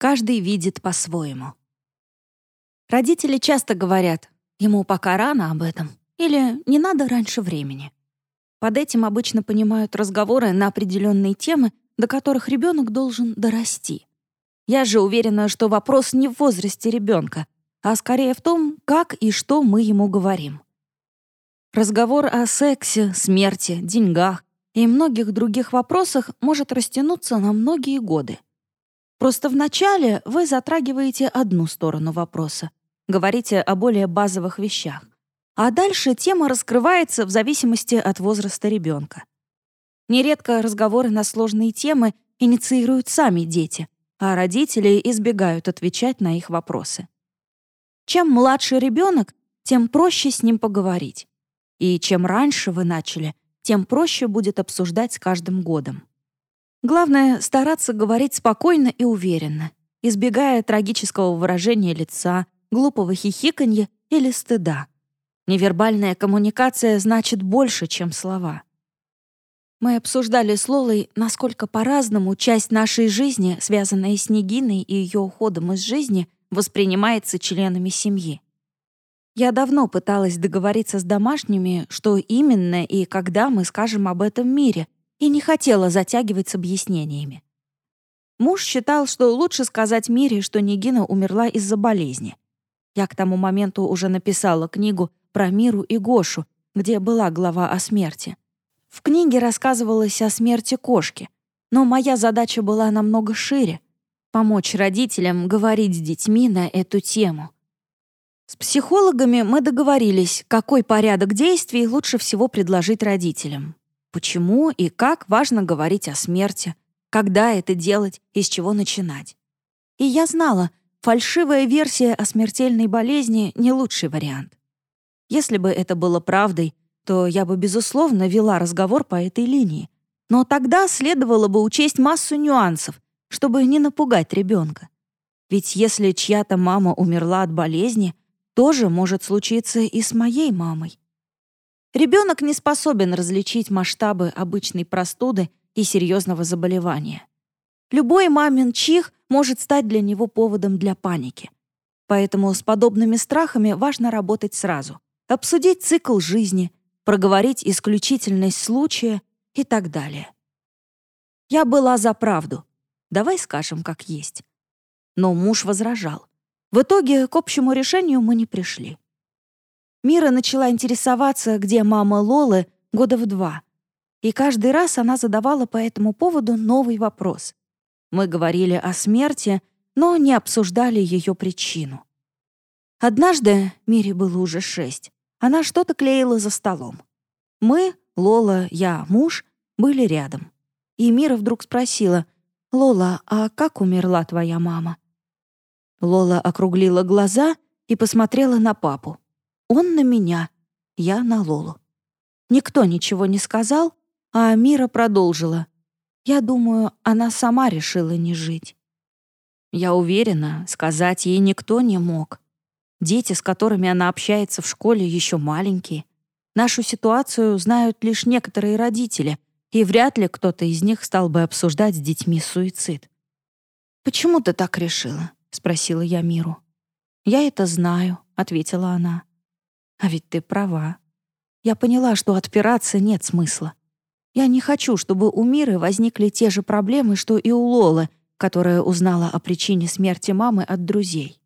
Каждый видит по-своему. Родители часто говорят, ему пока рано об этом, или не надо раньше времени. Под этим обычно понимают разговоры на определенные темы, до которых ребенок должен дорасти. Я же уверена, что вопрос не в возрасте ребенка, а скорее в том, как и что мы ему говорим. Разговор о сексе, смерти, деньгах и многих других вопросах может растянуться на многие годы. Просто вначале вы затрагиваете одну сторону вопроса, говорите о более базовых вещах, а дальше тема раскрывается в зависимости от возраста ребенка. Нередко разговоры на сложные темы инициируют сами дети, а родители избегают отвечать на их вопросы. Чем младше ребенок, тем проще с ним поговорить. И чем раньше вы начали, тем проще будет обсуждать с каждым годом. Главное — стараться говорить спокойно и уверенно, избегая трагического выражения лица, глупого хихиканья или стыда. Невербальная коммуникация значит больше, чем слова. Мы обсуждали с Лолой, насколько по-разному часть нашей жизни, связанная с Нигиной и ее уходом из жизни, воспринимается членами семьи. Я давно пыталась договориться с домашними, что именно и когда мы скажем об этом мире, и не хотела затягивать с объяснениями. Муж считал, что лучше сказать Мире, что Нигина умерла из-за болезни. Я к тому моменту уже написала книгу про Миру и Гошу, где была глава о смерти. В книге рассказывалось о смерти кошки, но моя задача была намного шире — помочь родителям говорить с детьми на эту тему — с психологами мы договорились, какой порядок действий лучше всего предложить родителям. Почему и как важно говорить о смерти, когда это делать и с чего начинать. И я знала, фальшивая версия о смертельной болезни — не лучший вариант. Если бы это было правдой, то я бы, безусловно, вела разговор по этой линии. Но тогда следовало бы учесть массу нюансов, чтобы не напугать ребенка. Ведь если чья-то мама умерла от болезни, тоже может случиться и с моей мамой. Ребенок не способен различить масштабы обычной простуды и серьезного заболевания. Любой мамин чих может стать для него поводом для паники. Поэтому с подобными страхами важно работать сразу. Обсудить цикл жизни, проговорить исключительность случая и так далее. Я была за правду. Давай скажем, как есть. Но муж возражал. В итоге к общему решению мы не пришли. Мира начала интересоваться, где мама Лолы года в два. И каждый раз она задавала по этому поводу новый вопрос. Мы говорили о смерти, но не обсуждали ее причину. Однажды, Мире было уже шесть, она что-то клеила за столом. Мы, Лола, я, муж, были рядом. И Мира вдруг спросила, «Лола, а как умерла твоя мама?» Лола округлила глаза и посмотрела на папу. Он на меня, я на Лолу. Никто ничего не сказал, а Мира продолжила. Я думаю, она сама решила не жить. Я уверена, сказать ей никто не мог. Дети, с которыми она общается в школе, еще маленькие. Нашу ситуацию знают лишь некоторые родители, и вряд ли кто-то из них стал бы обсуждать с детьми суицид. «Почему ты так решила?» — спросила я Миру. «Я это знаю», — ответила она. «А ведь ты права. Я поняла, что отпираться нет смысла. Я не хочу, чтобы у Миры возникли те же проблемы, что и у Лолы, которая узнала о причине смерти мамы от друзей.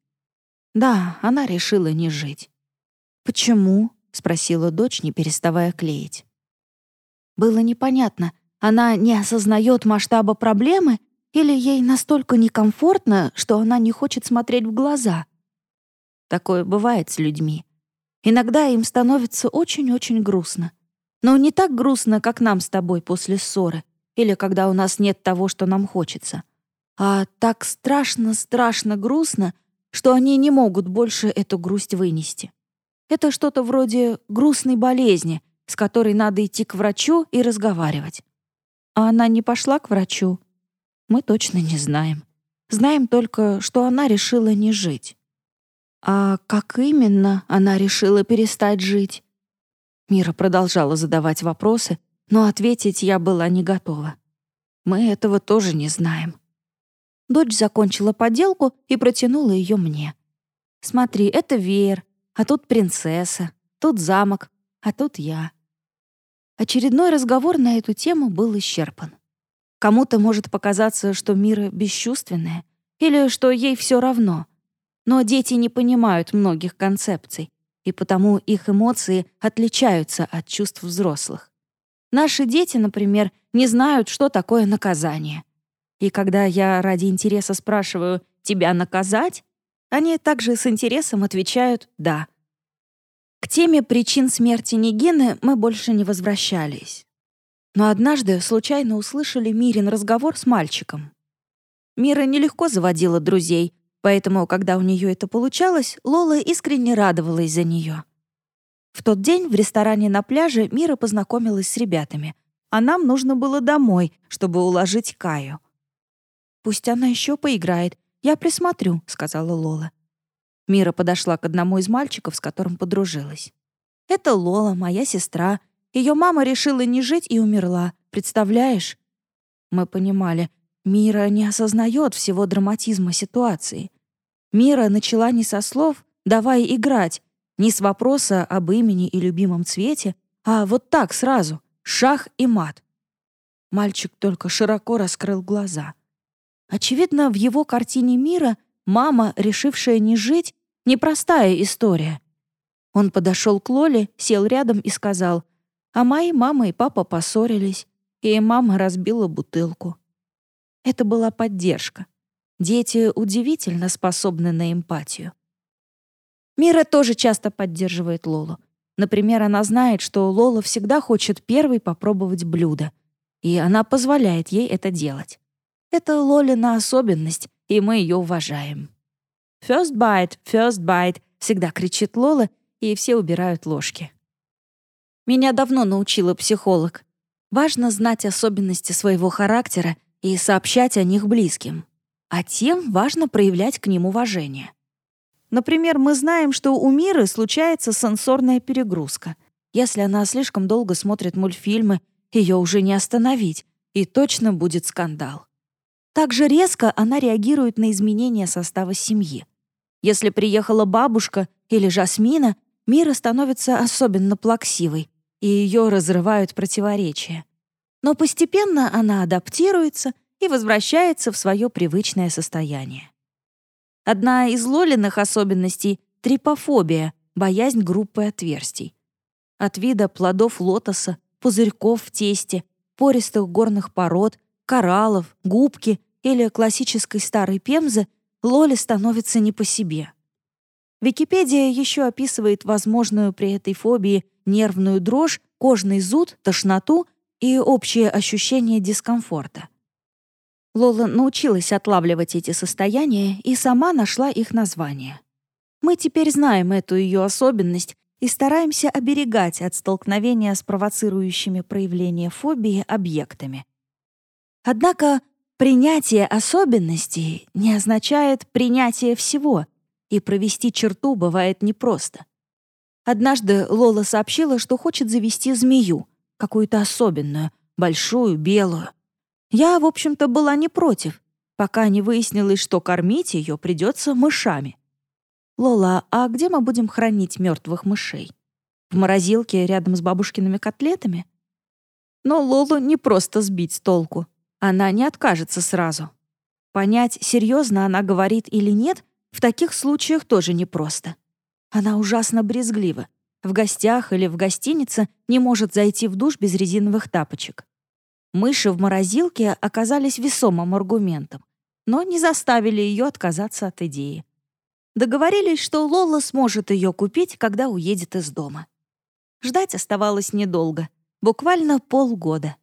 Да, она решила не жить. «Почему?» — спросила дочь, не переставая клеить. Было непонятно, она не осознает масштаба проблемы или ей настолько некомфортно, что она не хочет смотреть в глаза. Такое бывает с людьми. Иногда им становится очень-очень грустно. Но не так грустно, как нам с тобой после ссоры или когда у нас нет того, что нам хочется. А так страшно-страшно грустно, что они не могут больше эту грусть вынести. Это что-то вроде грустной болезни, с которой надо идти к врачу и разговаривать. А она не пошла к врачу, мы точно не знаем. Знаем только, что она решила не жить. А как именно она решила перестать жить? Мира продолжала задавать вопросы, но ответить я была не готова. Мы этого тоже не знаем. Дочь закончила поделку и протянула ее мне. «Смотри, это веер, а тут принцесса, тут замок, а тут я». Очередной разговор на эту тему был исчерпан. Кому-то может показаться, что Мира бесчувственная или что ей все равно. Но дети не понимают многих концепций, и потому их эмоции отличаются от чувств взрослых. Наши дети, например, не знают, что такое наказание. И когда я ради интереса спрашиваю «тебя наказать?», они также с интересом отвечают «да». К теме причин смерти Нигины мы больше не возвращались. Но однажды случайно услышали Мирин разговор с мальчиком. Мира нелегко заводила друзей, поэтому, когда у нее это получалось, Лола искренне радовалась за нее. В тот день в ресторане на пляже Мира познакомилась с ребятами, а нам нужно было домой, чтобы уложить Каю. «Пусть она еще поиграет, я присмотрю», — сказала Лола. Мира подошла к одному из мальчиков, с которым подружилась. «Это Лола, моя сестра. Ее мама решила не жить и умерла. Представляешь?» Мы понимали, Мира не осознает всего драматизма ситуации. Мира начала не со слов «давай играть», не с вопроса об имени и любимом цвете, а вот так сразу, шах и мат. Мальчик только широко раскрыл глаза. Очевидно, в его картине мира мама, решившая не жить, непростая история. Он подошел к Лоле, сел рядом и сказал, а мои мама и папа поссорились, и мама разбила бутылку. Это была поддержка. Дети удивительно способны на эмпатию. Мира тоже часто поддерживает Лолу. Например, она знает, что Лола всегда хочет первой попробовать блюдо, и она позволяет ей это делать. Это Лолина особенность, и мы ее уважаем. «First bite, first bite», — всегда кричит Лола, и все убирают ложки. Меня давно научила психолог. Важно знать особенности своего характера и сообщать о них близким. А тем важно проявлять к ним уважение. Например, мы знаем, что у Миры случается сенсорная перегрузка. Если она слишком долго смотрит мультфильмы, ее уже не остановить, и точно будет скандал. Также резко она реагирует на изменения состава семьи. Если приехала бабушка или Жасмина, Мира становится особенно плаксивой, и ее разрывают противоречия. Но постепенно она адаптируется и возвращается в свое привычное состояние. Одна из Лолиных особенностей — трипофобия, боязнь группы отверстий. От вида плодов лотоса, пузырьков в тесте, пористых горных пород, кораллов, губки или классической старой пемзы Лоле становится не по себе. Википедия еще описывает возможную при этой фобии нервную дрожь, кожный зуд, тошноту и общее ощущение дискомфорта. Лола научилась отлавливать эти состояния и сама нашла их название. Мы теперь знаем эту ее особенность и стараемся оберегать от столкновения с провоцирующими проявление фобии объектами. Однако принятие особенностей не означает принятие всего, и провести черту бывает непросто. Однажды Лола сообщила, что хочет завести змею, какую-то особенную, большую, белую. Я, в общем-то, была не против, пока не выяснилось, что кормить ее придется мышами. «Лола, а где мы будем хранить мертвых мышей? В морозилке рядом с бабушкиными котлетами?» Но Лолу не просто сбить с толку. Она не откажется сразу. Понять, серьезно она говорит или нет, в таких случаях тоже непросто. Она ужасно брезглива. В гостях или в гостинице не может зайти в душ без резиновых тапочек. Мыши в морозилке оказались весомым аргументом, но не заставили ее отказаться от идеи. Договорились, что Лола сможет ее купить, когда уедет из дома. Ждать оставалось недолго, буквально полгода.